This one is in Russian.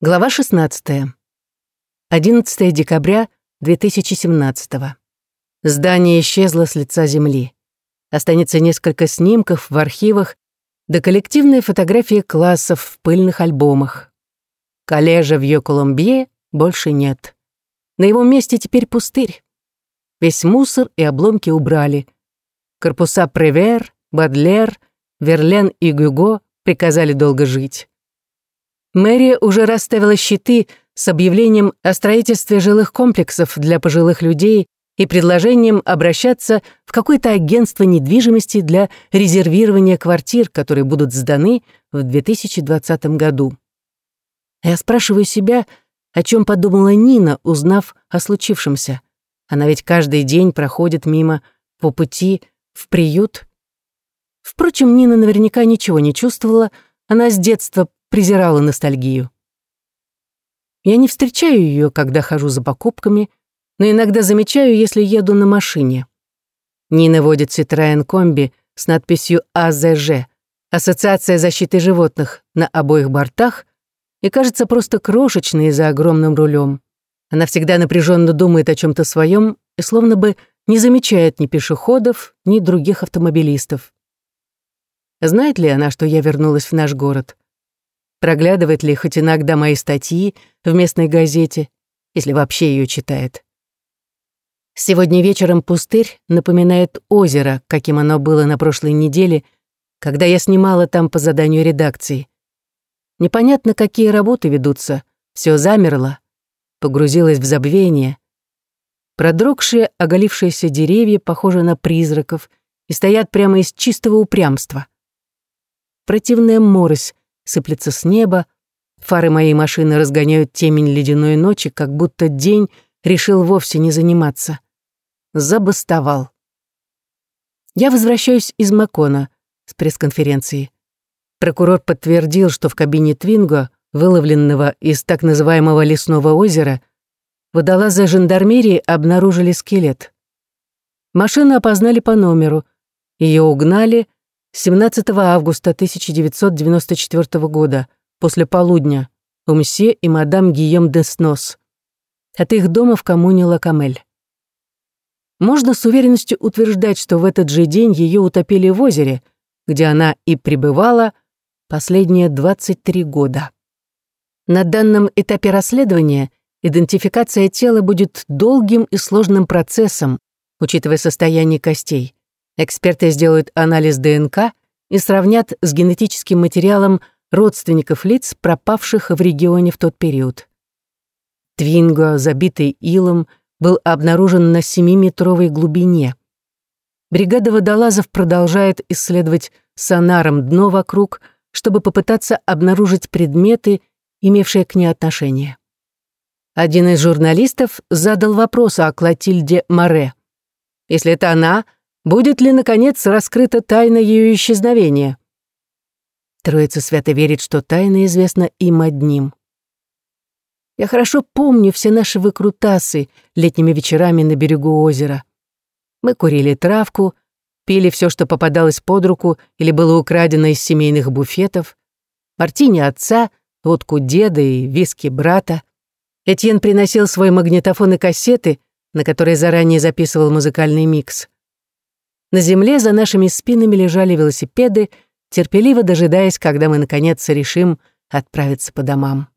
Глава 16. 11 декабря 2017. Здание исчезло с лица земли. Останется несколько снимков в архивах, да коллективные фотографии классов в пыльных альбомах. Коллежа в Йо-Колумбье больше нет. На его месте теперь пустырь. Весь мусор и обломки убрали. Корпуса Превер, Бадлер, Верлен и Гюго приказали долго жить. Мэрия уже расставила щиты с объявлением о строительстве жилых комплексов для пожилых людей и предложением обращаться в какое-то агентство недвижимости для резервирования квартир, которые будут сданы в 2020 году. Я спрашиваю себя, о чем подумала Нина, узнав о случившемся. Она ведь каждый день проходит мимо по пути в приют. Впрочем, Нина наверняка ничего не чувствовала, она с детства презирала ностальгию. Я не встречаю ее, когда хожу за покупками, но иногда замечаю, если еду на машине. Нина водит Citroёn комби с надписью АЗЖ Ассоциация защиты животных на обоих бортах и кажется просто крошечной за огромным рулем. Она всегда напряженно думает о чем-то своем и словно бы не замечает ни пешеходов, ни других автомобилистов. Знает ли она, что я вернулась в наш город? Проглядывает ли хоть иногда мои статьи в местной газете, если вообще ее читает. Сегодня вечером пустырь напоминает озеро, каким оно было на прошлой неделе, когда я снимала там по заданию редакции. Непонятно, какие работы ведутся, все замерло, погрузилось в забвение. Продрогшие, оголившиеся деревья похожи на призраков и стоят прямо из чистого упрямства. Противная морось сыплется с неба, фары моей машины разгоняют темень ледяной ночи, как будто день решил вовсе не заниматься. Забастовал. Я возвращаюсь из Макона с пресс-конференции. Прокурор подтвердил, что в кабине Твинго, выловленного из так называемого лесного озера, водолазы жандармерии обнаружили скелет. Машину опознали по номеру. Ее угнали, 17 августа 1994 года, после полудня, у мсье и мадам Гийом де Снос. От их дома в коммуне Лакамель. Можно с уверенностью утверждать, что в этот же день ее утопили в озере, где она и пребывала последние 23 года. На данном этапе расследования идентификация тела будет долгим и сложным процессом, учитывая состояние костей. Эксперты сделают анализ ДНК и сравнят с генетическим материалом родственников лиц, пропавших в регионе в тот период. Твинго, забитый илом, был обнаружен на 7-метровой глубине. Бригада водолазов продолжает исследовать сонаром дно вокруг, чтобы попытаться обнаружить предметы, имевшие к ней отношение. Один из журналистов задал вопрос о Клотильде Море. Если это она, Будет ли, наконец, раскрыта тайна ее исчезновения? Троица свято верит, что тайна известна им одним. Я хорошо помню все наши выкрутасы летними вечерами на берегу озера. Мы курили травку, пили все, что попадалось под руку или было украдено из семейных буфетов, мартини отца, водку деда и виски брата. Этьен приносил свой магнитофон и кассеты, на которые заранее записывал музыкальный микс. На земле за нашими спинами лежали велосипеды, терпеливо дожидаясь, когда мы, наконец, решим отправиться по домам.